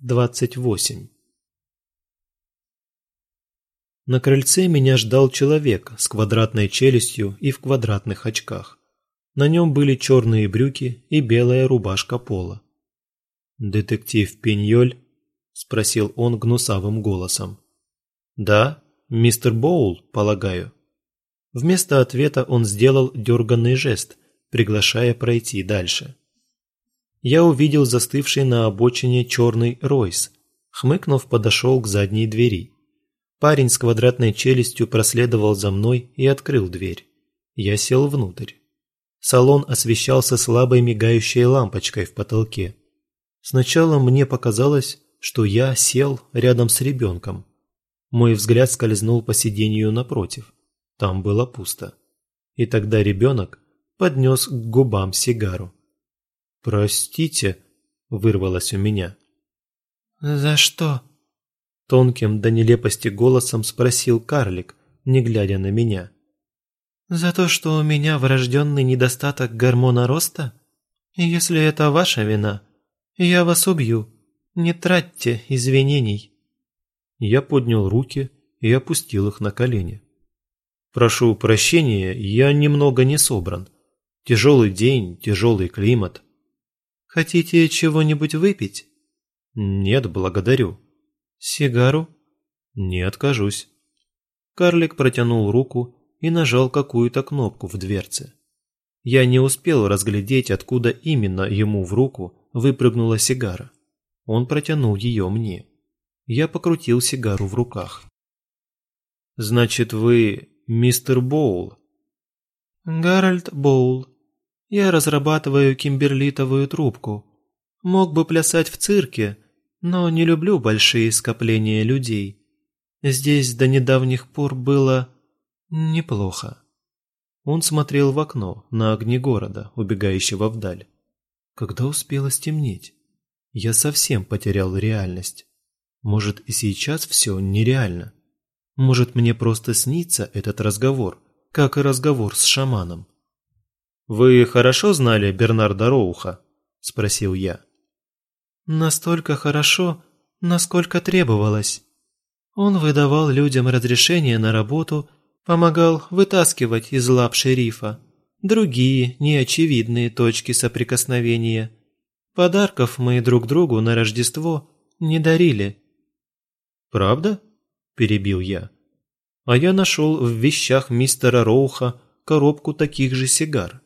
28 На крыльце меня ждал человек с квадратной челюстью и в квадратных очках. На нем были черные брюки и белая рубашка пола. «Детектив Пиньоль?» – спросил он гнусавым голосом. «Да, мистер Боул, полагаю». Вместо ответа он сделал дерганный жест, приглашая пройти дальше я увидел застывший на обочине черный Ройс. Хмыкнув, подошел к задней двери. Парень с квадратной челюстью проследовал за мной и открыл дверь. Я сел внутрь. Салон освещался слабой мигающей лампочкой в потолке. Сначала мне показалось, что я сел рядом с ребенком. Мой взгляд скользнул по сиденью напротив. Там было пусто. И тогда ребенок поднес к губам сигару. «Простите», – вырвалось у меня. «За что?» Тонким до нелепости голосом спросил карлик, не глядя на меня. «За то, что у меня врожденный недостаток гормона роста? Если это ваша вина, я вас убью. Не тратьте извинений». Я поднял руки и опустил их на колени. «Прошу прощения, я немного не собран. Тяжелый день, тяжелый климат. Хотите чего-нибудь выпить? Нет, благодарю. Сигару? Не откажусь. Карлик протянул руку и нажал какую-то кнопку в дверце. Я не успел разглядеть, откуда именно ему в руку выпрыгнула сигара. Он протянул ее мне. Я покрутил сигару в руках. «Значит, вы мистер Боул?» «Гарольд Боул», я разрабатываю кимберлитовую трубку. Мог бы плясать в цирке, но не люблю большие скопления людей. Здесь до недавних пор было неплохо. Он смотрел в окно на огни города, убегающего вдаль. Когда успело стемнеть? Я совсем потерял реальность. Может, и сейчас все нереально? Может, мне просто снится этот разговор, как и разговор с шаманом? «Вы хорошо знали Бернарда Роуха?» – спросил я. «Настолько хорошо, насколько требовалось. Он выдавал людям разрешение на работу, помогал вытаскивать из лап шерифа другие неочевидные точки соприкосновения. Подарков мы друг другу на Рождество не дарили». «Правда?» – перебил я. «А я нашел в вещах мистера Роуха коробку таких же сигар»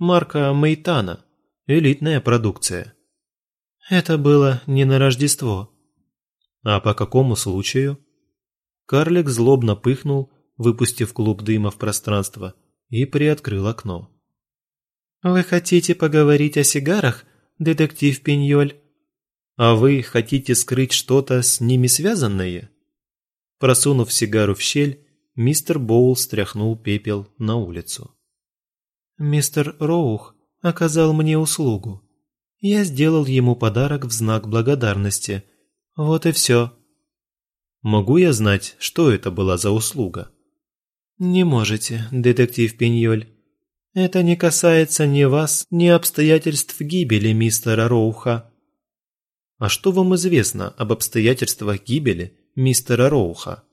марка Мейтана, элитная продукция. Это было не на Рождество. А по какому случаю? Карлик злобно пыхнул, выпустив клуб дыма в пространство, и приоткрыл окно. «Вы хотите поговорить о сигарах, детектив Пиньоль?» «А вы хотите скрыть что-то с ними связанное?» Просунув сигару в щель, мистер Боул стряхнул пепел на улицу. Мистер Роух оказал мне услугу. Я сделал ему подарок в знак благодарности. Вот и все. Могу я знать, что это была за услуга? Не можете, детектив Пиньоль. Это не касается ни вас, ни обстоятельств гибели мистера Роуха. А что вам известно об обстоятельствах гибели мистера Роуха?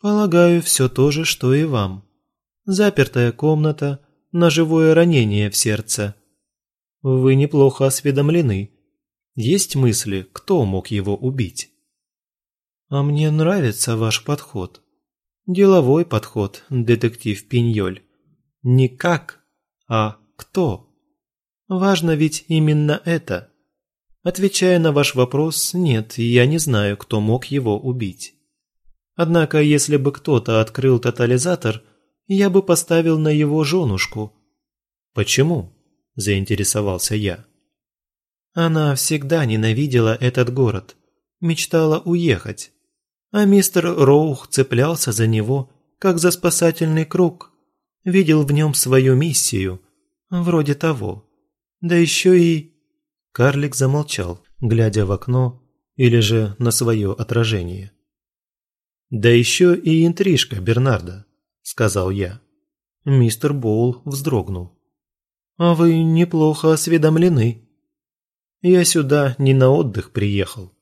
Полагаю, все то же, что и вам. Запертая комната, ножевое ранение в сердце. Вы неплохо осведомлены. Есть мысли, кто мог его убить? А мне нравится ваш подход. Деловой подход, детектив Пиньоль. Не как, а кто. Важно ведь именно это. Отвечая на ваш вопрос, нет, я не знаю, кто мог его убить. Однако, если бы кто-то открыл тотализатор – я бы поставил на его женушку». «Почему?» – заинтересовался я. Она всегда ненавидела этот город, мечтала уехать. А мистер Роух цеплялся за него, как за спасательный круг, видел в нем свою миссию, вроде того. Да еще и... Карлик замолчал, глядя в окно или же на свое отражение. Да еще и интрижка Бернарда сказал я. Мистер Боул вздрогнул. «А вы неплохо осведомлены». «Я сюда не на отдых приехал»,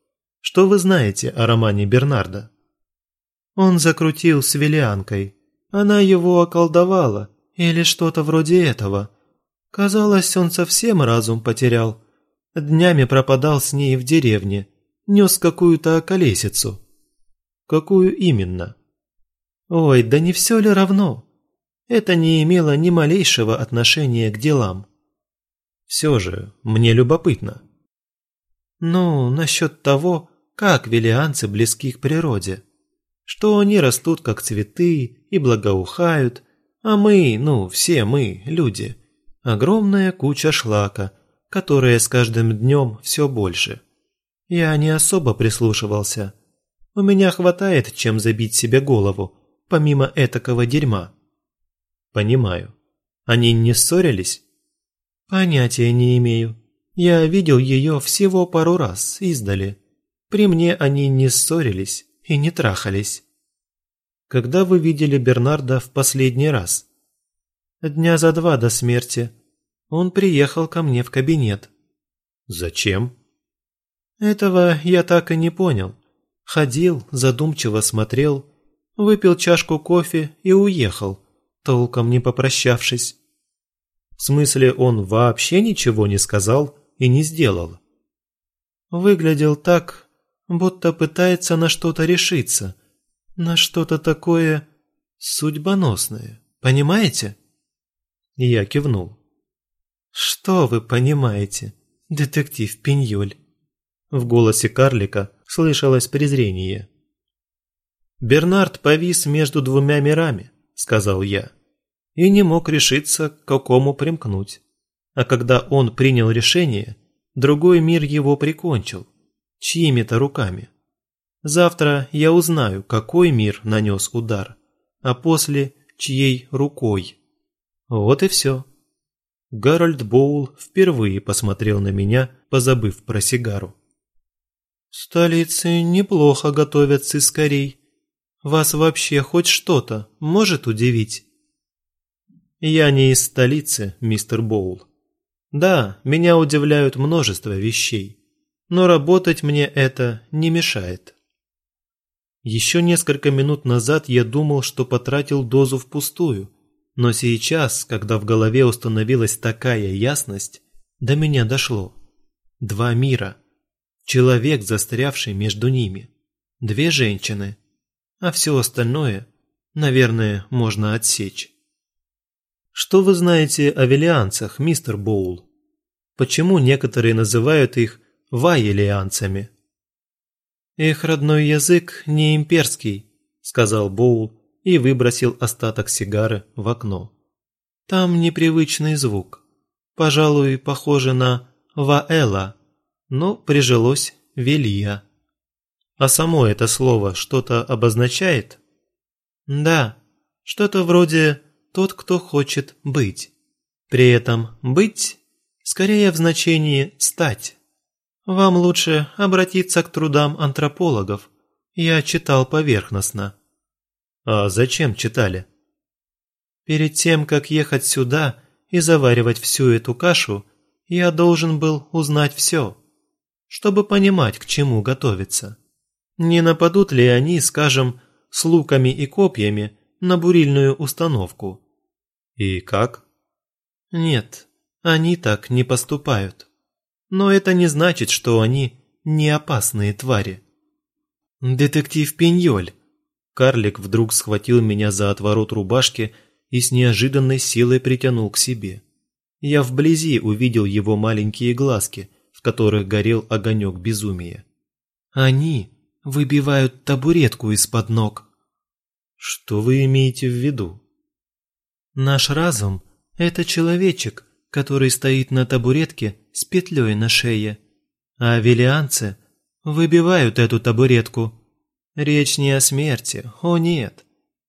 Что вы знаете о романе Бернарда? Он закрутил с Велианкой. Она его околдовала, или что-то вроде этого. Казалось, он совсем разум потерял. Днями пропадал с ней в деревне, нес какую-то околесицу. Какую именно? Ой, да не все ли равно? Это не имело ни малейшего отношения к делам. Все же, мне любопытно. Ну, насчет того, как велианцы близки к природе. Что они растут как цветы и благоухают, а мы, ну, все мы, люди, огромная куча шлака, которая с каждым днем все больше. Я не особо прислушивался. У меня хватает чем забить себе голову, помимо этакого дерьма. Понимаю. Они не ссорились? Понятия не имею. Я видел ее всего пару раз издали. При мне они не ссорились и не трахались. Когда вы видели Бернарда в последний раз? Дня за два до смерти. Он приехал ко мне в кабинет. Зачем? Этого я так и не понял. Ходил, задумчиво смотрел, выпил чашку кофе и уехал, толком не попрощавшись. В смысле, он вообще ничего не сказал и не сделал? Выглядел так, будто пытается на что-то решиться, на что-то такое судьбоносное, понимаете? Я кивнул. Что вы понимаете, детектив Пиньоль? В голосе карлика слышалось презрение. «Бернард повис между двумя мирами», – сказал я, – «и не мог решиться, к какому примкнуть. А когда он принял решение, другой мир его прикончил, чьими-то руками. Завтра я узнаю, какой мир нанес удар, а после – чьей рукой. Вот и все». Гарольд Боул впервые посмотрел на меня, позабыв про сигару столице неплохо готовят сыскарей. Вас вообще хоть что-то может удивить?» «Я не из столицы, мистер Боул. Да, меня удивляют множество вещей, но работать мне это не мешает». Еще несколько минут назад я думал, что потратил дозу впустую, но сейчас, когда в голове установилась такая ясность, до меня дошло. Два мира – Человек, застрявший между ними. Две женщины. А все остальное, наверное, можно отсечь. Что вы знаете о велианцах, мистер Боул? Почему некоторые называют их ваелианцами? Их родной язык не имперский, сказал Боул и выбросил остаток сигары в окно. Там непривычный звук. Пожалуй, похоже на ваэла но прижилось Велия. А само это слово что-то обозначает? Да, что-то вроде «тот, кто хочет быть». При этом «быть» скорее в значении «стать». Вам лучше обратиться к трудам антропологов. Я читал поверхностно. А зачем читали? Перед тем, как ехать сюда и заваривать всю эту кашу, я должен был узнать все чтобы понимать, к чему готовиться. Не нападут ли они, скажем, с луками и копьями на бурильную установку? И как? Нет, они так не поступают. Но это не значит, что они не опасные твари. Детектив Пиньоль. Карлик вдруг схватил меня за отворот рубашки и с неожиданной силой притянул к себе. Я вблизи увидел его маленькие глазки, которых горел огонек безумия. Они выбивают табуретку из-под ног. Что вы имеете в виду? Наш разум – это человечек, который стоит на табуретке с петлей на шее, а велианцы выбивают эту табуретку. Речь не о смерти, о нет.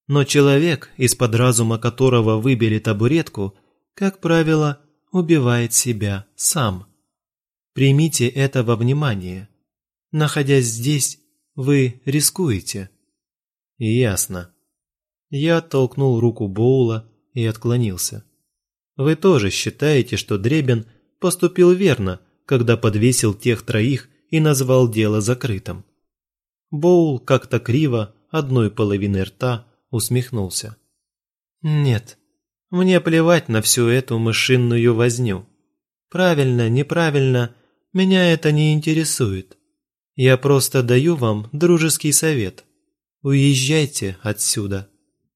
Но человек, из-под разума которого выбили табуретку, как правило, убивает себя сам. Примите это во внимание. Находясь здесь, вы рискуете. Ясно. Я оттолкнул руку Боула и отклонился. Вы тоже считаете, что Дребен поступил верно, когда подвесил тех троих и назвал дело закрытым. Боул как-то криво, одной половины рта, усмехнулся. «Нет, мне плевать на всю эту мышинную возню. Правильно, неправильно, меня это не интересует. Я просто даю вам дружеский совет. Уезжайте отсюда.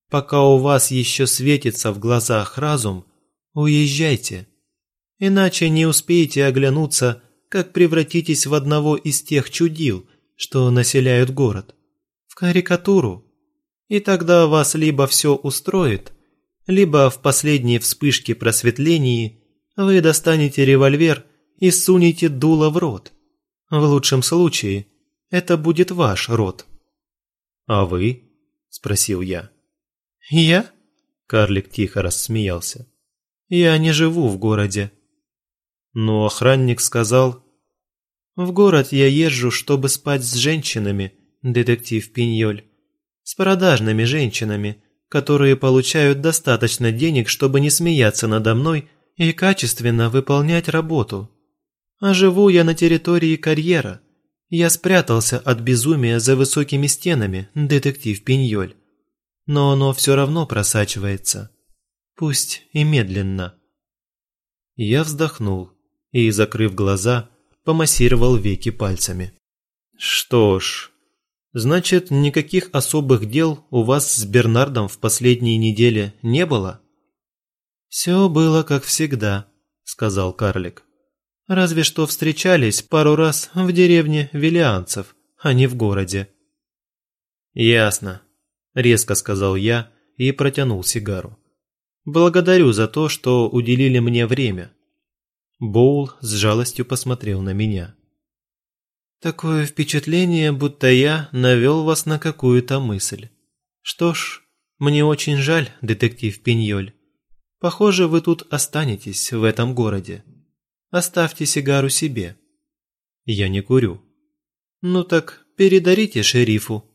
Пока у вас еще светится в глазах разум, уезжайте. Иначе не успеете оглянуться, как превратитесь в одного из тех чудил, что населяют город. В карикатуру. И тогда вас либо все устроит, либо в последней вспышке просветлении вы достанете револьвер и сунете дуло в рот. В лучшем случае это будет ваш рот. «А вы?» – спросил я. «Я?» – карлик тихо рассмеялся. «Я не живу в городе». Но охранник сказал... «В город я езжу, чтобы спать с женщинами, детектив Пиньоль. С продажными женщинами, которые получают достаточно денег, чтобы не смеяться надо мной и качественно выполнять работу. А живу я на территории карьера. Я спрятался от безумия за высокими стенами, детектив Пиньоль. Но оно все равно просачивается. Пусть и медленно. Я вздохнул и, закрыв глаза, помассировал веки пальцами. Что ж, значит, никаких особых дел у вас с Бернардом в последние недели не было? Все было как всегда, сказал карлик. Разве что встречались пару раз в деревне Виллианцев, а не в городе. Ясно, резко сказал я и протянул сигару. Благодарю за то, что уделили мне время. Боул с жалостью посмотрел на меня. Такое впечатление, будто я навел вас на какую-то мысль. Что ж, мне очень жаль, детектив Пиньоль. Похоже, вы тут останетесь в этом городе. Оставьте сигару себе. Я не курю. Ну так передарите шерифу.